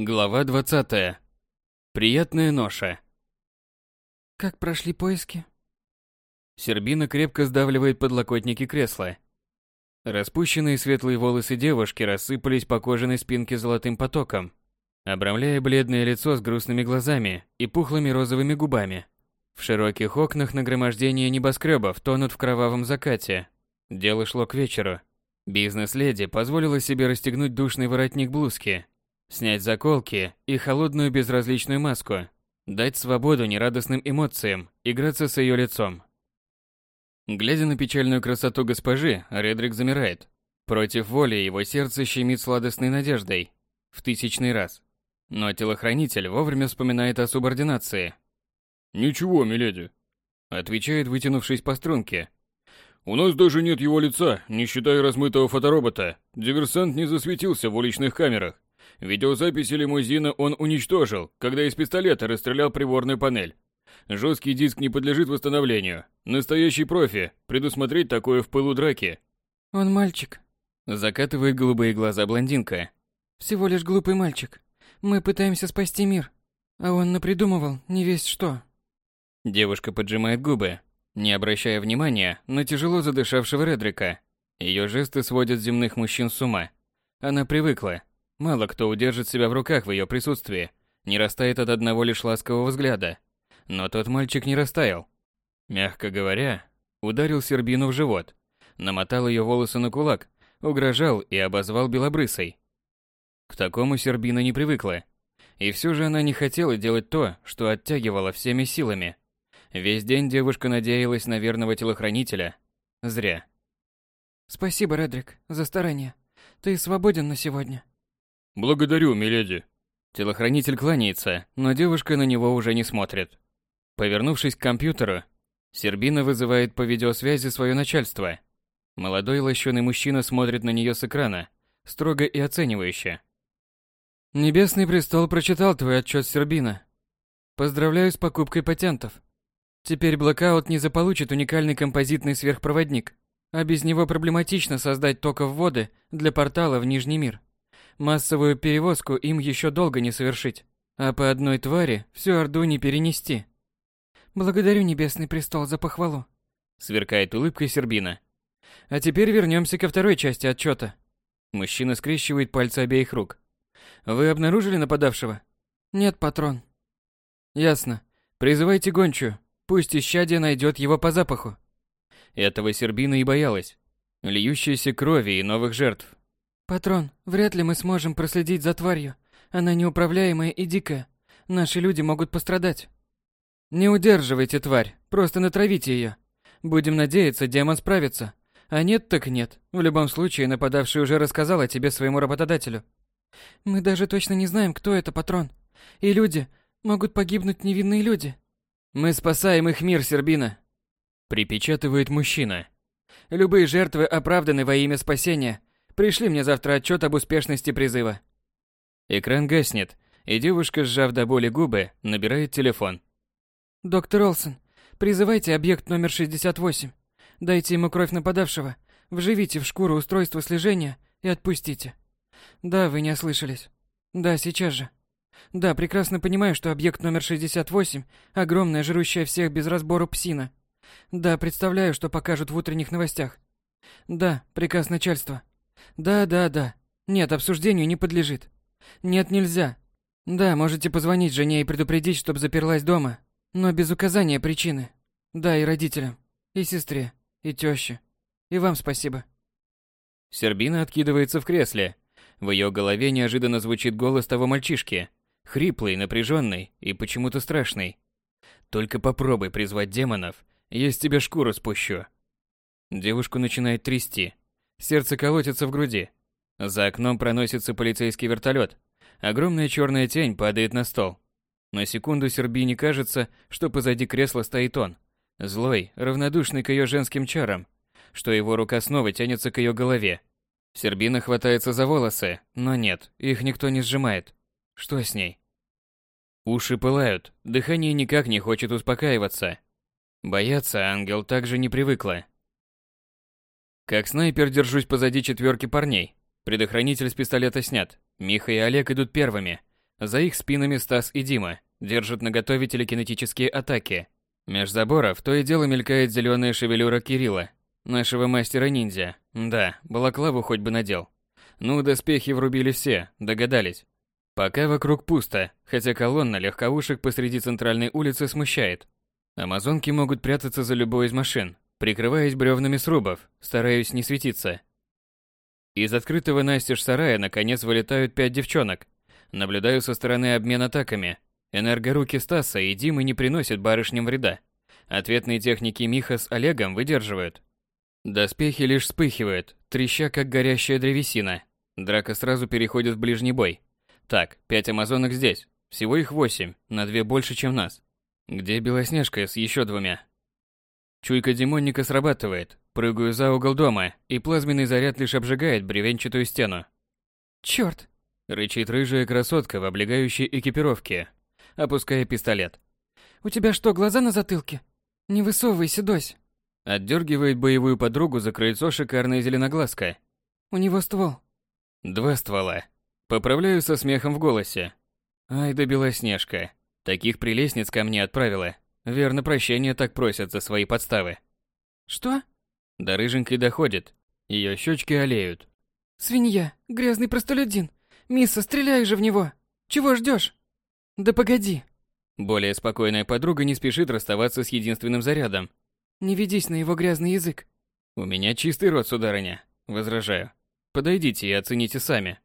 Глава 20. Приятная ноша. Как прошли поиски? Сербина крепко сдавливает подлокотники кресла. Распущенные светлые волосы девушки рассыпались по кожаной спинке золотым потоком, обрамляя бледное лицо с грустными глазами и пухлыми розовыми губами. В широких окнах нагромождение небоскребов тонут в кровавом закате. Дело шло к вечеру. Бизнес-леди позволила себе расстегнуть душный воротник блузки, снять заколки и холодную безразличную маску, дать свободу нерадостным эмоциям, играться с ее лицом. Глядя на печальную красоту госпожи, Редрик замирает. Против воли его сердце щемит сладостной надеждой. В тысячный раз. Но телохранитель вовремя вспоминает о субординации. «Ничего, миледи», — отвечает, вытянувшись по струнке. «У нас даже нет его лица, не считая размытого фоторобота. Диверсант не засветился в уличных камерах. Видеозаписи лимузина он уничтожил, когда из пистолета расстрелял приборную панель. Жесткий диск не подлежит восстановлению. Настоящий профи, предусмотреть такое в пылу драки. Он мальчик. Закатывает голубые глаза блондинка. Всего лишь глупый мальчик. Мы пытаемся спасти мир. А он напридумывал не весть что. Девушка поджимает губы, не обращая внимания на тяжело задышавшего Редрика. Ее жесты сводят земных мужчин с ума. Она привыкла. Мало кто удержит себя в руках в ее присутствии, не растает от одного лишь ласкового взгляда. Но тот мальчик не растаял. Мягко говоря, ударил Сербину в живот, намотал ее волосы на кулак, угрожал и обозвал белобрысой. К такому Сербина не привыкла. И все же она не хотела делать то, что оттягивала всеми силами. Весь день девушка надеялась на верного телохранителя. Зря. Спасибо, Редрик, за старание. Ты свободен на сегодня. Благодарю, миледи. Телохранитель кланяется, но девушка на него уже не смотрит. Повернувшись к компьютеру, Сербина вызывает по видеосвязи свое начальство. Молодой лощеный мужчина смотрит на нее с экрана, строго и оценивающе. Небесный престол прочитал твой отчет, Сербина. Поздравляю с покупкой патентов. Теперь Blackout не заполучит уникальный композитный сверхпроводник, а без него проблематично создать токовводы для портала в Нижний мир. Массовую перевозку им еще долго не совершить, а по одной твари всю Орду не перенести. Благодарю Небесный престол за похвалу. Сверкает улыбкой Сербина. А теперь вернемся ко второй части отчета. Мужчина скрещивает пальцы обеих рук. Вы обнаружили нападавшего? Нет, патрон. Ясно. Призывайте гончую. Пусть исчадие найдет его по запаху. Этого Сербина и боялась. Льющейся крови и новых жертв. Патрон, вряд ли мы сможем проследить за тварью. Она неуправляемая и дикая. Наши люди могут пострадать. Не удерживайте тварь, просто натравите ее. Будем надеяться, демон справится. А нет так нет. В любом случае, нападавший уже рассказал о тебе своему работодателю. Мы даже точно не знаем, кто это, патрон. И люди, могут погибнуть невинные люди. Мы спасаем их мир, Сербина. Припечатывает мужчина. Любые жертвы оправданы во имя спасения. Пришли мне завтра отчет об успешности призыва. Экран гаснет, и девушка, сжав до боли губы, набирает телефон. Доктор Олсон, призывайте объект номер 68. Дайте ему кровь нападавшего, вживите в шкуру устройство слежения и отпустите. Да, вы не ослышались. Да, сейчас же. Да, прекрасно понимаю, что объект номер 68 – огромная, жрущая всех без разбора псина. Да, представляю, что покажут в утренних новостях. Да, приказ начальства. Да, да, да. Нет, обсуждению не подлежит. Нет, нельзя. Да, можете позвонить жене и предупредить, чтобы заперлась дома. Но без указания причины. Да, и родителям. И сестре. И тёще. И вам спасибо. Сербина откидывается в кресле. В ее голове неожиданно звучит голос того мальчишки. Хриплый, напряженный и почему-то страшный. Только попробуй призвать демонов, я с тебя шкуру спущу. Девушку начинает трясти. Сердце колотится в груди. За окном проносится полицейский вертолет. Огромная черная тень падает на стол. На секунду Сербине кажется, что позади кресла стоит он. Злой, равнодушный к ее женским чарам. Что его рука снова тянется к ее голове. Сербина хватается за волосы, но нет, их никто не сжимает. Что с ней? Уши пылают, дыхание никак не хочет успокаиваться. Бояться ангел также не привыкла. Как снайпер держусь позади четверки парней. Предохранитель с пистолета снят. Миха и Олег идут первыми. За их спинами Стас и Дима держат наготове телекинетические атаки. Меж заборов то и дело мелькает зеленая шевелюра Кирилла, нашего мастера-ниндзя. Да, балаклаву хоть бы надел. Ну, доспехи врубили все, догадались. Пока вокруг пусто, хотя колонна легковушек посреди центральной улицы смущает. Амазонки могут прятаться за любой из машин, прикрываясь бревнами срубов, стараясь не светиться. Из открытого настежь сарая наконец вылетают пять девчонок. Наблюдаю со стороны обмен атаками. Энергоруки Стаса и Димы не приносят барышням вреда. Ответные техники Миха с Олегом выдерживают. Доспехи лишь вспыхивают, треща как горящая древесина. Драка сразу переходит в ближний бой. Так, пять амазонок здесь. Всего их восемь, на две больше, чем нас. Где Белоснежка с еще двумя? Чуйка демонника срабатывает. Прыгаю за угол дома, и плазменный заряд лишь обжигает бревенчатую стену. Черт! Рычит рыжая красотка в облегающей экипировке, опуская пистолет. У тебя что, глаза на затылке? Не высовывайся, Дось. Отдергивает боевую подругу за крыльцо шикарная зеленоглазка. У него ствол. Два ствола. Поправляю со смехом в голосе. Ай да Белоснежка. Таких прелестниц ко мне отправила. Верно, прощения так просят за свои подставы. Что? До рыженькой доходит. Ее щечки олеют. Свинья, грязный простолюдин. Мисса, стреляй же в него. Чего ждешь? Да погоди. Более спокойная подруга не спешит расставаться с единственным зарядом. Не ведись на его грязный язык. У меня чистый рот, сударыня. Возражаю. Подойдите и оцените сами.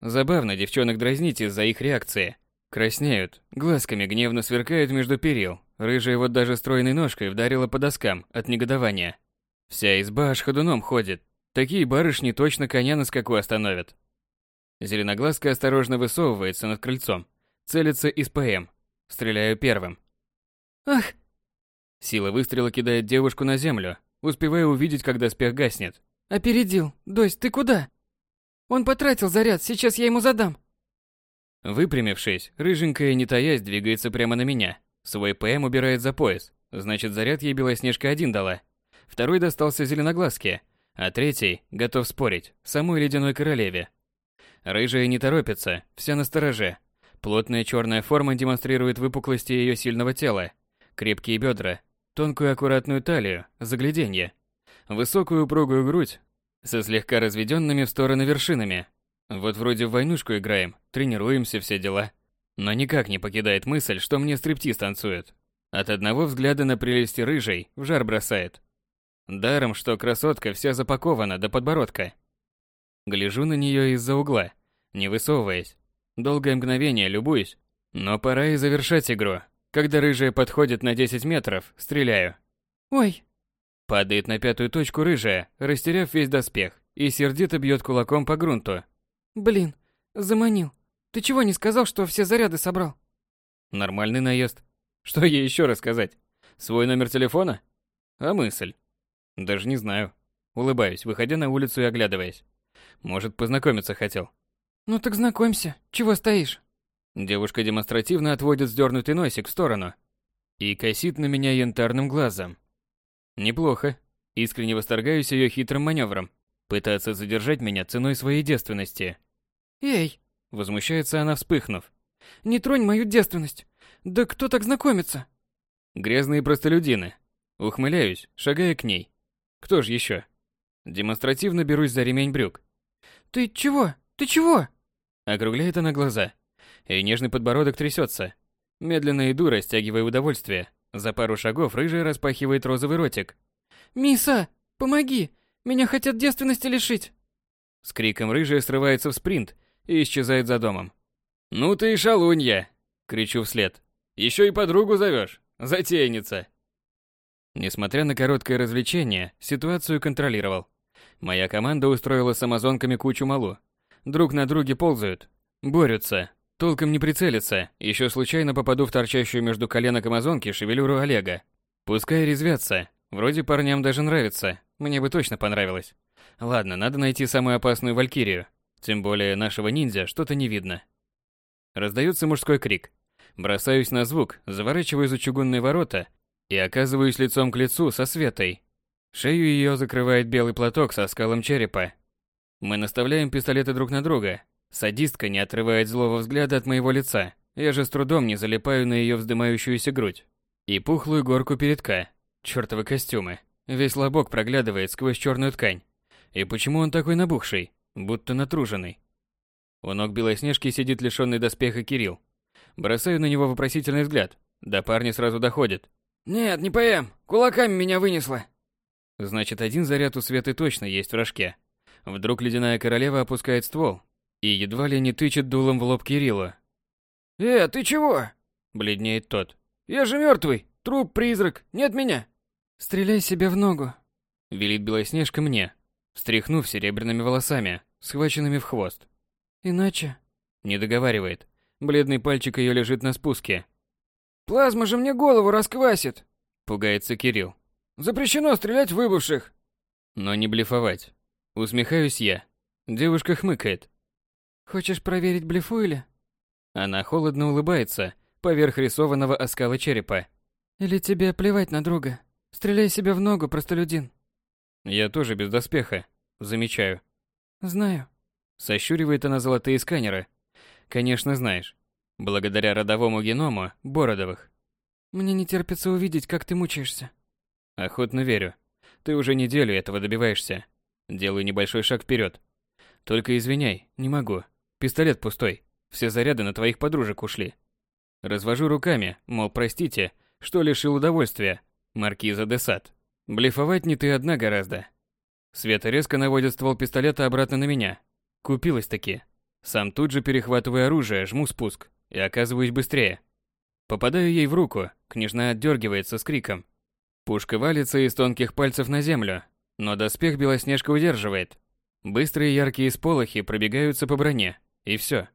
Забавно девчонок дразнить из-за их реакции. Краснеют, глазками гневно сверкают между перил. Рыжая вот даже стройной ножкой вдарила по доскам от негодования. Вся изба аж ходуном ходит. Такие барышни точно коня на скаку остановят. Зеленоглазка осторожно высовывается над крыльцом. Целится из ПМ. Стреляю первым. Ах! Сила выстрела кидает девушку на землю. Успеваю увидеть, когда спех гаснет. Опередил. Дось, ты куда? Он потратил заряд, сейчас я ему задам. Выпрямившись, рыженькая, не таясь, двигается прямо на меня. Свой ПМ убирает за пояс. Значит, заряд ей Белоснежка один дала. Второй достался зеленоглазке, а третий, готов спорить, самой ледяной королеве. Рыжая не торопится, вся на стороже. Плотная черная форма демонстрирует выпуклости ее сильного тела, крепкие бедра, тонкую аккуратную талию, загляденье, высокую упругую грудь со слегка разведенными в стороны вершинами, вот вроде в войнушку играем, тренируемся, все дела. Но никак не покидает мысль, что мне стриптиз танцует. От одного взгляда на прелести рыжей в жар бросает. Даром, что красотка вся запакована до подбородка. Гляжу на нее из-за угла, не высовываясь. Долгое мгновение любуюсь. Но пора и завершать игру. Когда рыжая подходит на 10 метров, стреляю. Ой. Падает на пятую точку рыжая, растеряв весь доспех, и сердито бьет кулаком по грунту. Блин, заманил. Ты чего не сказал, что все заряды собрал? Нормальный наезд. Что ей еще рассказать? Свой номер телефона? А мысль? Даже не знаю. Улыбаюсь, выходя на улицу и оглядываясь. Может, познакомиться хотел. Ну так знакомься. Чего стоишь? Девушка демонстративно отводит сдернутый носик в сторону и косит на меня янтарным глазом. Неплохо. Искренне восторгаюсь ее хитрым маневром. Пытаться задержать меня ценой своей девственности. «Эй!» – возмущается она, вспыхнув. «Не тронь мою девственность! Да кто так знакомится?» Грязные простолюдины. Ухмыляюсь, шагая к ней. Кто ж еще? Демонстративно берусь за ремень брюк. «Ты чего? Ты чего?» Округляет она глаза. И нежный подбородок трясется. Медленно иду, растягивая удовольствие. За пару шагов рыжая распахивает розовый ротик. «Миса, помоги! Меня хотят девственности лишить!» С криком рыжая срывается в спринт и исчезает за домом. «Ну ты и шалунья!» — кричу вслед. «Еще и подругу зовешь? Затейница!» Несмотря на короткое развлечение, ситуацию контролировал. Моя команда устроила с амазонками кучу малу. Друг на друге ползают, борются, толком не прицелятся, еще случайно попаду в торчащую между коленок амазонки шевелюру Олега. Пускай резвятся, вроде парням даже нравится, мне бы точно понравилось. Ладно, надо найти самую опасную валькирию. Тем более нашего ниндзя что-то не видно. Раздается мужской крик. Бросаюсь на звук, заворачиваю за чугунные ворота и оказываюсь лицом к лицу со Светой. Шею ее закрывает белый платок со скалом черепа. Мы наставляем пистолеты друг на друга. Садистка не отрывает злого взгляда от моего лица. Я же с трудом не залипаю на ее вздымающуюся грудь. И пухлую горку передка. Чёртовы костюмы. Весь лобок проглядывает сквозь черную ткань. И почему он такой набухший, будто натруженный? У ног Белоснежки сидит лишённый доспеха Кирилл. Бросаю на него вопросительный взгляд. До парня сразу доходит. «Нет, не ПМ. Кулаками меня вынесло». Значит, один заряд у Светы точно есть в рожке. Вдруг ледяная королева опускает ствол и едва ли не тычет дулом в лоб Кирилла. «Э, ты чего?» – бледнеет тот. «Я же мертвый, труп-призрак, нет меня!» «Стреляй себе в ногу!» – велит Белоснежка мне, встряхнув серебряными волосами, схваченными в хвост. «Иначе...» – не договаривает. Бледный пальчик ее лежит на спуске. «Плазма же мне голову расквасит!» – пугается Кирилл. «Запрещено стрелять в выбывших!» Но не блефовать. Усмехаюсь я. Девушка хмыкает. «Хочешь проверить, блефую ли?» Она холодно улыбается поверх рисованного оскала черепа. «Или тебе плевать на друга? Стреляй себе в ногу, простолюдин!» Я тоже без доспеха. Замечаю. «Знаю». Сощуривает она золотые сканеры. Конечно, знаешь. Благодаря родовому геному Бородовых. Мне не терпится увидеть, как ты мучаешься. Охотно верю. Ты уже неделю этого добиваешься. Делаю небольшой шаг вперед. Только извиняй, не могу. Пистолет пустой. Все заряды на твоих подружек ушли. Развожу руками, мол, простите, что лишил удовольствия. Маркиза де Сад. Блефовать не ты одна гораздо. Света резко наводит ствол пистолета обратно на меня. Купилась таки. Сам тут же перехватываю оружие, жму спуск и оказываюсь быстрее. Попадаю ей в руку, княжна отдергивается с криком. Пушка валится из тонких пальцев на землю, но доспех Белоснежка удерживает. Быстрые яркие сполохи пробегаются по броне, и все.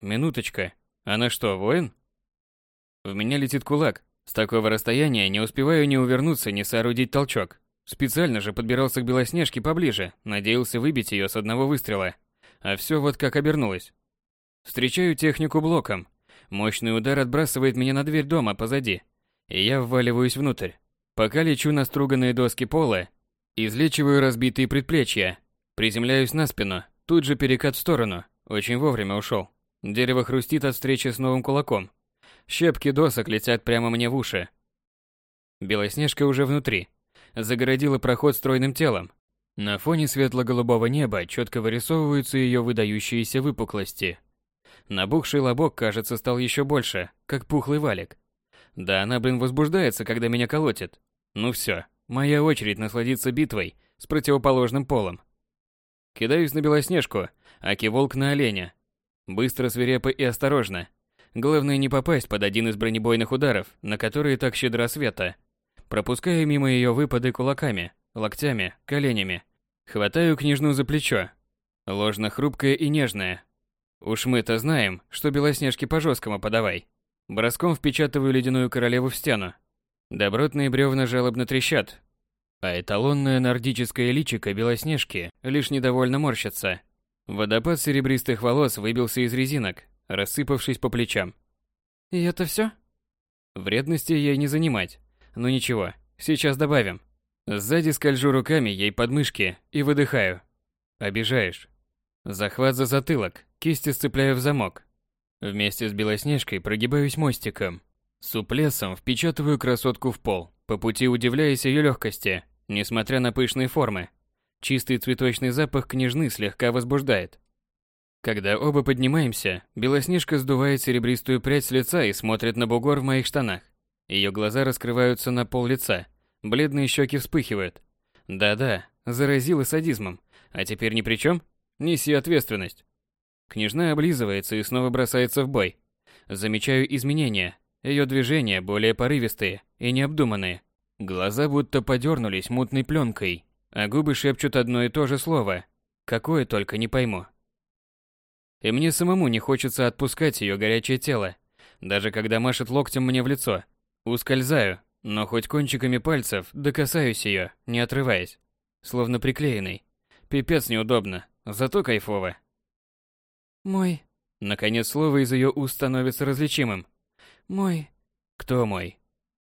Минуточка. Она что, воин? В меня летит кулак. С такого расстояния не успеваю ни увернуться, ни соорудить толчок. Специально же подбирался к Белоснежке поближе, надеялся выбить ее с одного выстрела. А все вот как обернулось. Встречаю технику блоком. Мощный удар отбрасывает меня на дверь дома позади, и я вваливаюсь внутрь. Пока лечу на струганные доски пола, излечиваю разбитые предплечья, приземляюсь на спину, тут же перекат в сторону, очень вовремя ушел. Дерево хрустит от встречи с новым кулаком. Щепки досок летят прямо мне в уши. Белоснежка уже внутри. Загородила проход стройным телом, на фоне светло-голубого неба четко вырисовываются ее выдающиеся выпуклости. Набухший лобок, кажется, стал еще больше, как пухлый валик. Да она, блин, возбуждается, когда меня колотит. Ну все, моя очередь насладиться битвой с противоположным полом. Кидаюсь на Белоснежку, аки волк на оленя. Быстро, свирепо и осторожно. Главное не попасть под один из бронебойных ударов, на которые так щедра света. Пропускаю мимо ее выпады кулаками, локтями, коленями, Хватаю княжну за плечо. Ложно хрупкая и нежная. Уж мы-то знаем, что белоснежки по-жесткому подавай. Броском впечатываю ледяную королеву в стену. Добротные бревна жалобно трещат. А эталонное нордическое личико белоснежки лишь недовольно морщится. Водопад серебристых волос выбился из резинок, рассыпавшись по плечам. «И это все? Вредности ей не занимать. Ну ничего, сейчас добавим. Сзади скольжу руками ей под мышки и выдыхаю. Обижаешь. Захват за затылок, кисти сцепляю в замок. Вместе с Белоснежкой прогибаюсь мостиком. Суплесом впечатываю красотку в пол, по пути удивляясь ее легкости, несмотря на пышные формы. Чистый цветочный запах княжны слегка возбуждает. Когда оба поднимаемся, Белоснежка сдувает серебристую прядь с лица и смотрит на бугор в моих штанах. Ее глаза раскрываются на пол лица, Бледные щеки вспыхивают. Да-да, заразила садизмом. А теперь ни при чем? Неси ответственность. Княжна облизывается и снова бросается в бой. Замечаю изменения. Ее движения более порывистые и необдуманные. Глаза будто подернулись мутной пленкой, а губы шепчут одно и то же слово. Какое только не пойму. И мне самому не хочется отпускать ее горячее тело, даже когда машет локтем мне в лицо. Ускользаю, но хоть кончиками пальцев докасаюсь ее, не отрываясь. Словно приклеенный. Пипец неудобно, зато кайфово. Мой. Наконец слово из ее уст становится различимым. Мой. Кто мой?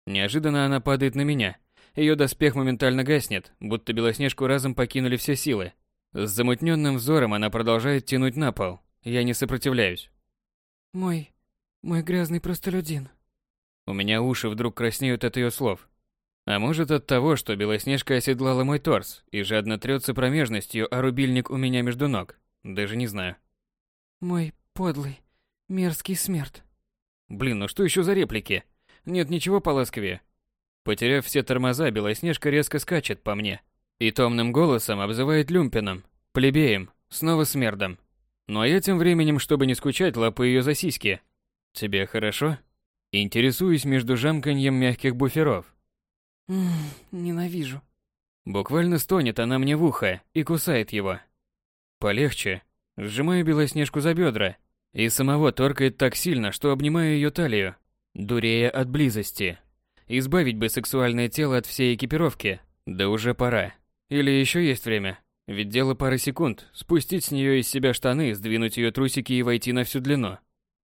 Неожиданно она падает на меня. Ее доспех моментально гаснет, будто Белоснежку разом покинули все силы. С замутненным взором она продолжает тянуть на пол. Я не сопротивляюсь. Мой... мой грязный простолюдин. У меня уши вдруг краснеют от ее слов. А может от того, что Белоснежка оседлала мой торс и жадно трется промежностью, а рубильник у меня между ног. Даже не знаю. Мой подлый, мерзкий смерть. Блин, ну что еще за реплики? Нет ничего поласковее. Потеряв все тормоза, Белоснежка резко скачет по мне. И томным голосом обзывает люмпином, плебеем, снова смердом. Ну а я тем временем, чтобы не скучать, лапаю ее за сиськи. Тебе хорошо? Интересуюсь между жамканьем мягких буферов. Ненавижу. Буквально стонет она мне в ухо и кусает его. Полегче. Сжимаю Белоснежку за бедра. И самого торкает так сильно, что обнимаю ее талию, дурея от близости. Избавить бы сексуальное тело от всей экипировки. Да уже пора. Или еще есть время. Ведь дело пары секунд. Спустить с нее из себя штаны, сдвинуть ее трусики и войти на всю длину.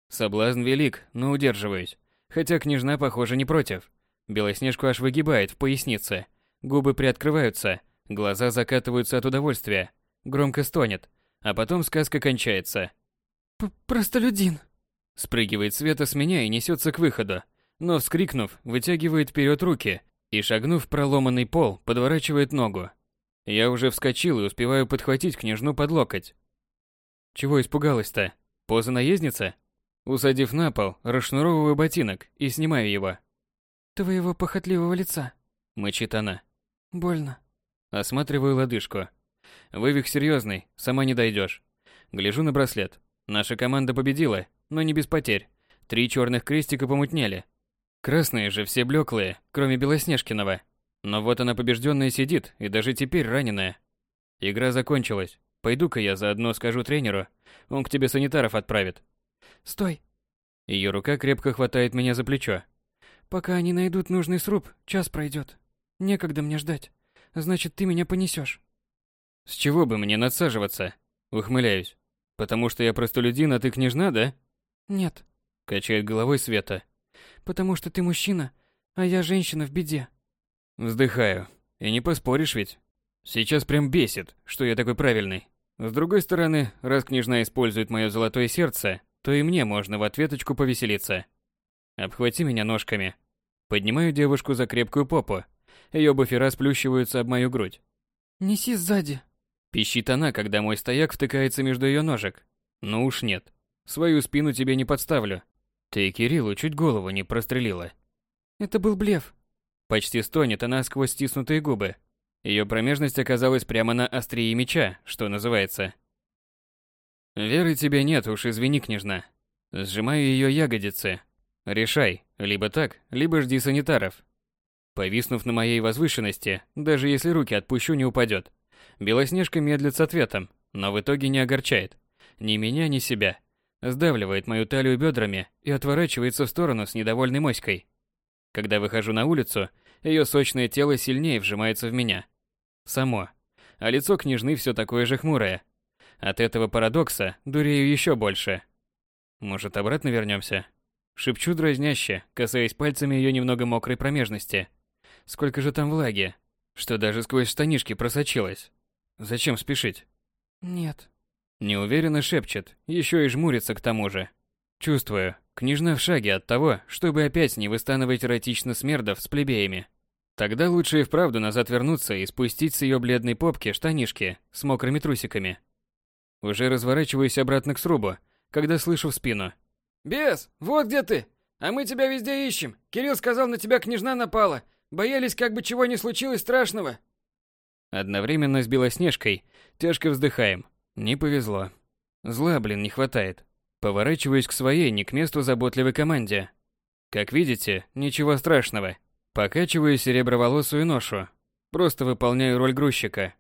Соблазн велик, но удерживаюсь. Хотя княжна, похоже, не против. Белоснежку аж выгибает в пояснице. Губы приоткрываются, глаза закатываются от удовольствия. Громко стонет. А потом сказка кончается. П «Простолюдин!» Спрыгивает Света с меня и несется к выходу. Но, вскрикнув, вытягивает вперед руки и, шагнув проломанный пол, подворачивает ногу. Я уже вскочил и успеваю подхватить княжну под локоть. Чего испугалась-то? Поза наездница? Усадив на пол, расшнуровываю ботинок и снимаю его. «Твоего похотливого лица», — мычит она. «Больно». Осматриваю лодыжку. Вывих серьезный, сама не дойдешь. Гляжу на браслет. Наша команда победила, но не без потерь. Три черных крестика помутнели. Красные же все блеклые, кроме Белоснежкиного. Но вот она побежденная сидит, и даже теперь раненая. Игра закончилась. Пойду-ка я заодно скажу тренеру. Он к тебе санитаров отправит. Стой. Ее рука крепко хватает меня за плечо. Пока они найдут нужный сруб, час пройдет. Некогда мне ждать. Значит, ты меня понесешь. С чего бы мне надсаживаться? Ухмыляюсь. Потому что я простолюдин, а ты княжна, да? Нет. Качает головой Света. Потому что ты мужчина, а я женщина в беде. Вздыхаю. И не поспоришь ведь. Сейчас прям бесит, что я такой правильный. С другой стороны, раз княжна использует мое золотое сердце, то и мне можно в ответочку повеселиться. Обхвати меня ножками. Поднимаю девушку за крепкую попу. Ее буфера сплющиваются об мою грудь. «Неси сзади», Пищит она, когда мой стояк втыкается между ее ножек. Ну уж нет. Свою спину тебе не подставлю. Ты Кириллу чуть голову не прострелила. Это был блеф. Почти стонет она сквозь стиснутые губы. Ее промежность оказалась прямо на острие меча, что называется. Веры тебе нет, уж извини, княжна. Сжимаю ее ягодицы. Решай, либо так, либо жди санитаров. Повиснув на моей возвышенности, даже если руки отпущу, не упадет. Белоснежка медлит с ответом, но в итоге не огорчает. Ни меня, ни себя. Сдавливает мою талию бедрами и отворачивается в сторону с недовольной моськой. Когда выхожу на улицу, ее сочное тело сильнее вжимается в меня. Само. А лицо княжны все такое же хмурое. От этого парадокса дурею еще больше. Может, обратно вернемся? Шепчу дразняще, касаясь пальцами ее немного мокрой промежности. Сколько же там влаги, что даже сквозь штанишки просочилось. Зачем спешить? Нет. Неуверенно шепчет, еще и жмурится к тому же. Чувствую, княжна в шаге от того, чтобы опять не выстанывать эротично смердов с плебеями. Тогда лучше и вправду назад вернуться и спустить с ее бледной попки штанишки с мокрыми трусиками. Уже разворачиваюсь обратно к срубу, когда слышу в спину. «Бес, вот где ты! А мы тебя везде ищем! Кирилл сказал, на тебя княжна напала! Боялись, как бы чего не случилось страшного!» Одновременно с Белоснежкой тяжко вздыхаем. Не повезло. Зла, блин, не хватает. Поворачиваюсь к своей, не к месту заботливой команде. Как видите, ничего страшного. Покачиваю сереброволосую ношу. Просто выполняю роль грузчика,